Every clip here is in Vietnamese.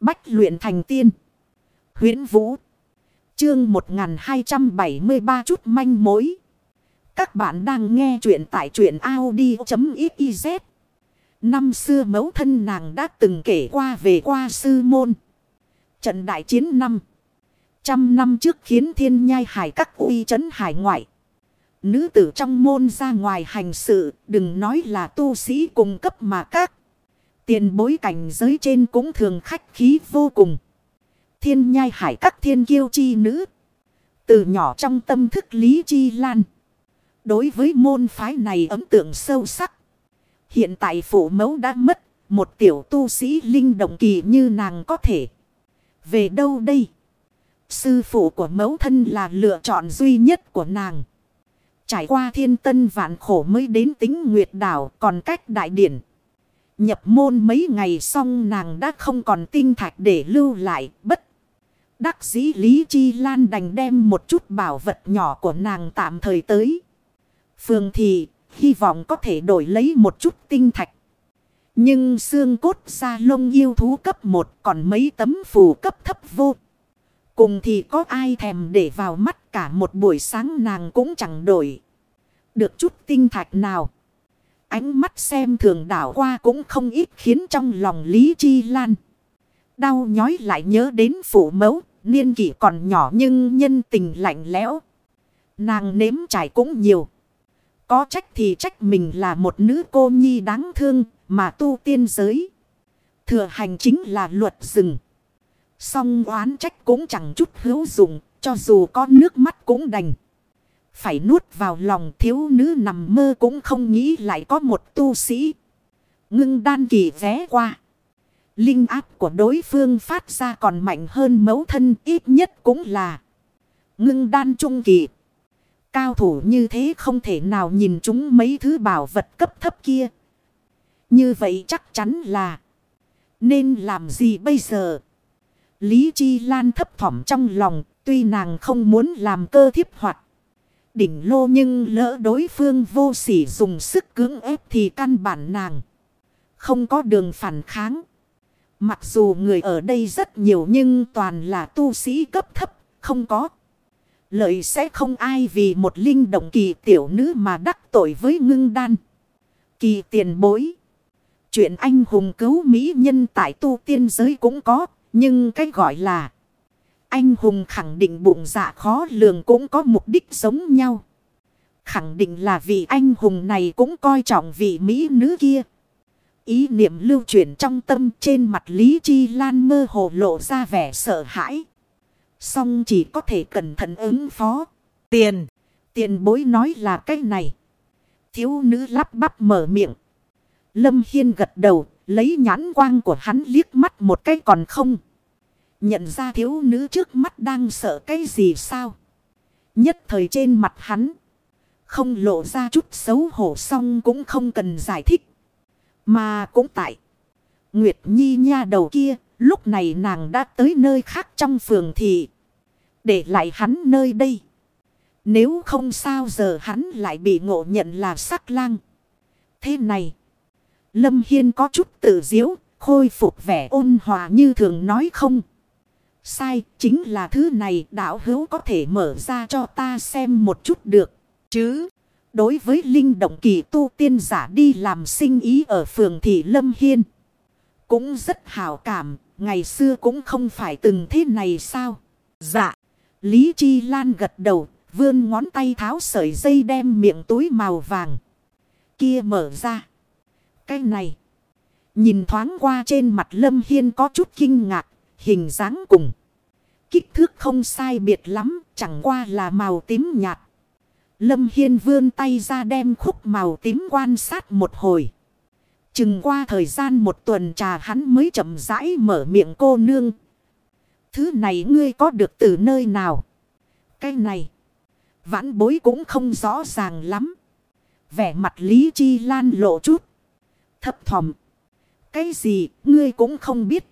Bách luyện thành tiên. huyễn Vũ. Chương 1273 chút manh mối. Các bạn đang nghe truyện tại truyện Audi.xyz. Năm xưa mẫu thân nàng đã từng kể qua về qua sư môn. Trận đại chiến năm. Trăm năm trước khiến thiên nhai hải các uy chấn hải ngoại. Nữ tử trong môn ra ngoài hành sự, đừng nói là tu sĩ cùng cấp mà các. Tiền bối cảnh giới trên cũng thường khách khí vô cùng. Thiên nhai hải các thiên kiêu chi nữ. Từ nhỏ trong tâm thức lý chi lan. Đối với môn phái này ấn tượng sâu sắc. Hiện tại phụ mẫu đã mất. Một tiểu tu sĩ linh động kỳ như nàng có thể. Về đâu đây? Sư phụ của mẫu thân là lựa chọn duy nhất của nàng. Trải qua thiên tân vạn khổ mới đến tính nguyệt đảo còn cách đại điển. Nhập môn mấy ngày xong nàng đã không còn tinh thạch để lưu lại, bất. Đắc dĩ Lý Chi Lan đành đem một chút bảo vật nhỏ của nàng tạm thời tới. Phương thì hy vọng có thể đổi lấy một chút tinh thạch. Nhưng xương cốt da lông yêu thú cấp 1 còn mấy tấm phù cấp thấp vô. Cùng thì có ai thèm để vào mắt cả một buổi sáng nàng cũng chẳng đổi. Được chút tinh thạch nào. Ánh mắt xem thường đảo qua cũng không ít khiến trong lòng Lý Chi Lan. Đau nhói lại nhớ đến phụ mẫu, niên kỷ còn nhỏ nhưng nhân tình lạnh lẽo. Nàng nếm trải cũng nhiều. Có trách thì trách mình là một nữ cô nhi đáng thương mà tu tiên giới. Thừa hành chính là luật rừng. Song oán trách cũng chẳng chút hữu dụng, cho dù có nước mắt cũng đành. Phải nuốt vào lòng thiếu nữ nằm mơ cũng không nghĩ lại có một tu sĩ. Ngưng đan kỳ vé qua. Linh áp của đối phương phát ra còn mạnh hơn mẫu thân, ít nhất cũng là. Ngưng đan trung kỳ. Cao thủ như thế không thể nào nhìn chúng mấy thứ bảo vật cấp thấp kia. Như vậy chắc chắn là. Nên làm gì bây giờ? Lý Chi Lan thấp thỏm trong lòng. Tuy nàng không muốn làm cơ thiếp hoạt đỉnh lô nhưng lỡ đối phương vô sỉ dùng sức cưỡng ép thì căn bản nàng. Không có đường phản kháng. Mặc dù người ở đây rất nhiều nhưng toàn là tu sĩ cấp thấp, không có. Lợi sẽ không ai vì một linh động kỳ tiểu nữ mà đắc tội với ngưng đan. Kỳ tiền bối. Chuyện anh hùng cứu mỹ nhân tại tu tiên giới cũng có, nhưng cái gọi là anh hùng khẳng định bụng dạ khó lường cũng có mục đích giống nhau. Khẳng định là vị anh hùng này cũng coi trọng vị mỹ nữ kia. Ý niệm lưu chuyển trong tâm trên mặt Lý Chi Lan mơ hồ lộ ra vẻ sợ hãi. Xong chỉ có thể cẩn thận ứng phó. Tiền. Tiền bối nói là cái này. Thiếu nữ lắp bắp mở miệng. Lâm Hiên gật đầu. Lấy nhãn quang của hắn liếc mắt một cái còn không. Nhận ra thiếu nữ trước mắt đang sợ cái gì sao? Nhất thời trên mặt hắn. Không lộ ra chút xấu hổ xong cũng không cần giải thích. Mà cũng tại. Nguyệt Nhi nha đầu kia. Lúc này nàng đã tới nơi khác trong phường thị. Để lại hắn nơi đây. Nếu không sao giờ hắn lại bị ngộ nhận là sắc lang. Thế này. Lâm Hiên có chút tự diễu. Khôi phục vẻ ôn hòa như thường nói không. Sai, chính là thứ này đạo hữu có thể mở ra cho ta xem một chút được. Chứ, đối với linh động kỳ tu tiên giả đi làm sinh ý ở phường Thị Lâm Hiên. Cũng rất hào cảm, ngày xưa cũng không phải từng thế này sao? Dạ, Lý Chi Lan gật đầu, vươn ngón tay tháo sợi dây đem miệng túi màu vàng. Kia mở ra. Cái này. Nhìn thoáng qua trên mặt Lâm Hiên có chút kinh ngạc, hình dáng cùng. Kích thước không sai biệt lắm, chẳng qua là màu tím nhạt. Lâm Hiên vươn tay ra đem khúc màu tím quan sát một hồi. Chừng qua thời gian một tuần trà hắn mới chậm rãi mở miệng cô nương. Thứ này ngươi có được từ nơi nào? Cái này. Vãn bối cũng không rõ ràng lắm. Vẻ mặt Lý Chi Lan lộ chút. Thấp thỏm. Cái gì ngươi cũng không biết.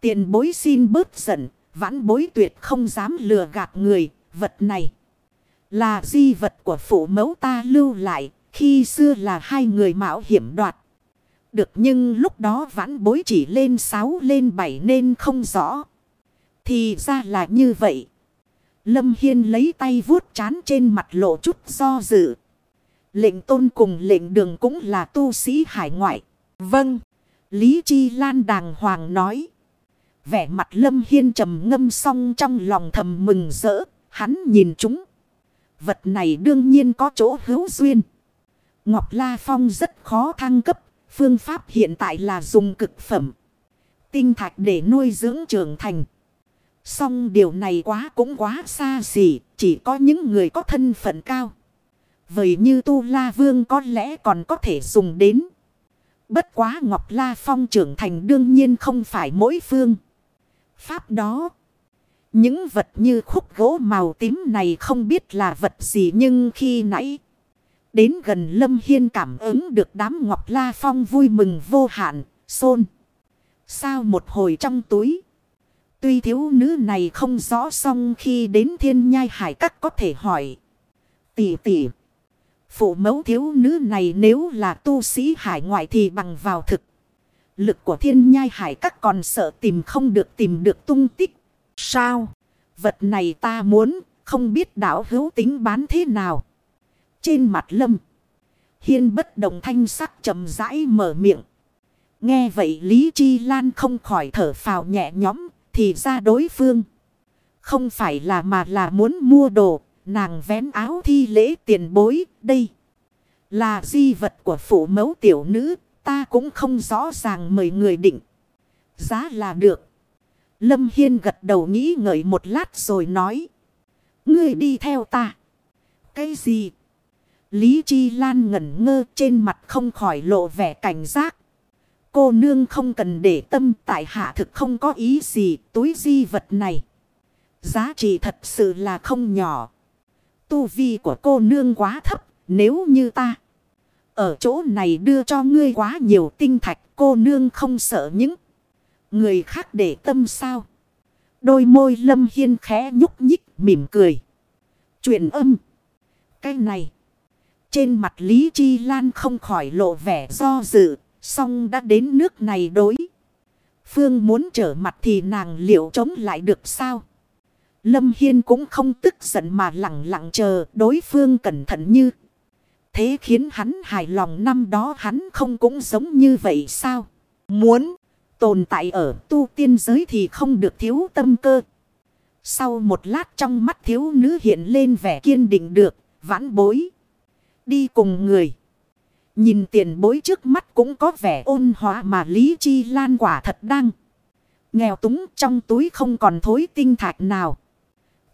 Tiền bối xin bớt giận. Vãn bối tuyệt không dám lừa gạt người. Vật này. Là di vật của phụ mẫu ta lưu lại. Khi xưa là hai người mạo hiểm đoạt. Được nhưng lúc đó vãn bối chỉ lên 6 lên 7 nên không rõ. Thì ra là như vậy. Lâm Hiên lấy tay vuốt chán trên mặt lộ chút do dự. Lệnh tôn cùng lệnh đường cũng là tu sĩ hải ngoại. Vâng. Lý Chi Lan đàng hoàng nói. Vẻ mặt Lâm Hiên trầm ngâm xong trong lòng thầm mừng rỡ. Hắn nhìn chúng. Vật này đương nhiên có chỗ hữu duyên. Ngọc La Phong rất khó thăng cấp. Phương pháp hiện tại là dùng cực phẩm. Tinh thạch để nuôi dưỡng trưởng thành. Song điều này quá cũng quá xa xỉ. Chỉ có những người có thân phận cao. Vậy như Tu La Vương có lẽ còn có thể dùng đến. Bất quá Ngọc La Phong trưởng thành đương nhiên không phải mỗi phương. Pháp đó. Những vật như khúc gỗ màu tím này không biết là vật gì nhưng khi nãy. Đến gần Lâm Hiên cảm ứng được đám Ngọc La Phong vui mừng vô hạn, xôn. Sao một hồi trong túi. Tuy thiếu nữ này không rõ xong khi đến thiên nhai hải các có thể hỏi. Tỷ tỷ. Phụ mẫu thiếu nữ này nếu là tu sĩ hải ngoại thì bằng vào thực. Lực của thiên nhai hải các còn sợ tìm không được tìm được tung tích. Sao? Vật này ta muốn, không biết đảo hữu tính bán thế nào. Trên mặt lâm. Hiên bất động thanh sắc chậm rãi mở miệng. Nghe vậy Lý Chi Lan không khỏi thở phào nhẹ nhõm, thì ra đối phương. Không phải là mà là muốn mua đồ, nàng vén áo thi lễ tiền bối, đây. Là di vật của phụ mẫu tiểu nữ, ta cũng không rõ ràng mời người định. Giá là được. Lâm Hiên gật đầu nghĩ ngợi một lát rồi nói. Ngươi đi theo ta. Cái gì? Lý Chi Lan ngẩn ngơ trên mặt không khỏi lộ vẻ cảnh giác. Cô nương không cần để tâm, tại hạ thực không có ý gì, túi di vật này. Giá trị thật sự là không nhỏ. Tu vi của cô nương quá thấp, nếu như ta. Ở chỗ này đưa cho ngươi quá nhiều tinh thạch, cô nương không sợ những người khác để tâm sao. Đôi môi lâm hiên khẽ nhúc nhích, mỉm cười. Chuyện âm. Cái này. Trên mặt Lý Chi Lan không khỏi lộ vẻ do dự. Xong đã đến nước này đối. Phương muốn trở mặt thì nàng liệu chống lại được sao? Lâm Hiên cũng không tức giận mà lặng lặng chờ đối phương cẩn thận như. Thế khiến hắn hài lòng năm đó hắn không cũng giống như vậy sao? Muốn tồn tại ở tu tiên giới thì không được thiếu tâm cơ. Sau một lát trong mắt thiếu nữ hiện lên vẻ kiên định được, vãn bối. Đi cùng người. Nhìn tiền bối trước mắt cũng có vẻ ôn hòa mà Lý Chi Lan quả thật đang. Nghèo túng trong túi không còn thối tinh thạch nào.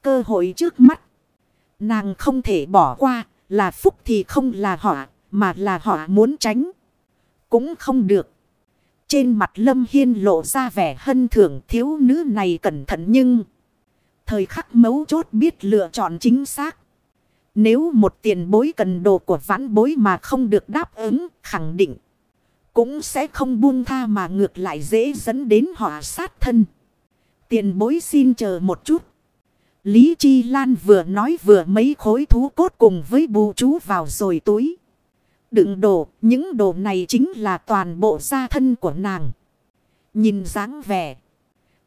Cơ hội trước mắt. Nàng không thể bỏ qua là phúc thì không là họ mà là họ muốn tránh. Cũng không được. Trên mặt Lâm Hiên lộ ra vẻ hân thưởng thiếu nữ này cẩn thận nhưng. Thời khắc mấu chốt biết lựa chọn chính xác. Nếu một tiền bối cần đồ của vãn bối mà không được đáp ứng, khẳng định. Cũng sẽ không buông tha mà ngược lại dễ dẫn đến họa sát thân. Tiền bối xin chờ một chút. Lý Chi Lan vừa nói vừa mấy khối thú cốt cùng với bù chú vào rồi túi. Đựng đồ, những đồ này chính là toàn bộ gia thân của nàng. Nhìn dáng vẻ.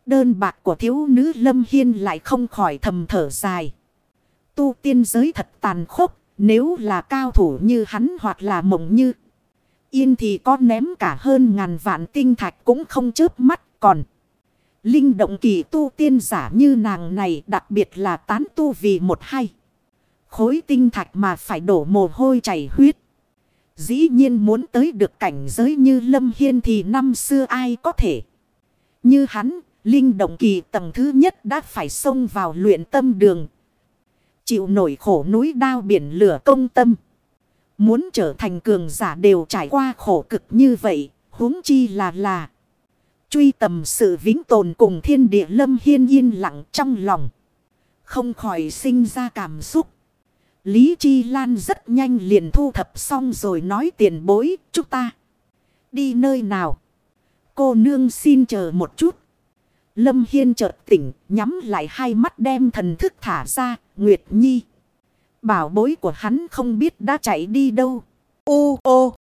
Đơn bạc của thiếu nữ Lâm Hiên lại không khỏi thầm thở dài tu tiên giới thật tàn khốc. Nếu là cao thủ như hắn hoặc là mộng như. Yên thì có ném cả hơn ngàn vạn tinh thạch cũng không chớp mắt còn. Linh động kỳ tu tiên giả như nàng này đặc biệt là tán tu vì một hay. Khối tinh thạch mà phải đổ mồ hôi chảy huyết. Dĩ nhiên muốn tới được cảnh giới như Lâm Hiên thì năm xưa ai có thể. Như hắn, linh động kỳ tầng thứ nhất đã phải xông vào luyện tâm đường Chịu nổi khổ núi đao biển lửa công tâm. Muốn trở thành cường giả đều trải qua khổ cực như vậy, huống chi là là. Truy tầm sự vĩnh tồn cùng thiên địa lâm hiên yên lặng trong lòng. Không khỏi sinh ra cảm xúc. Lý Chi Lan rất nhanh liền thu thập xong rồi nói tiền bối, chúng ta. Đi nơi nào? Cô nương xin chờ một chút. Lâm Hiên chợt tỉnh, nhắm lại hai mắt đem thần thức thả ra, Nguyệt Nhi. Bảo bối của hắn không biết đã chạy đi đâu. Ô ô!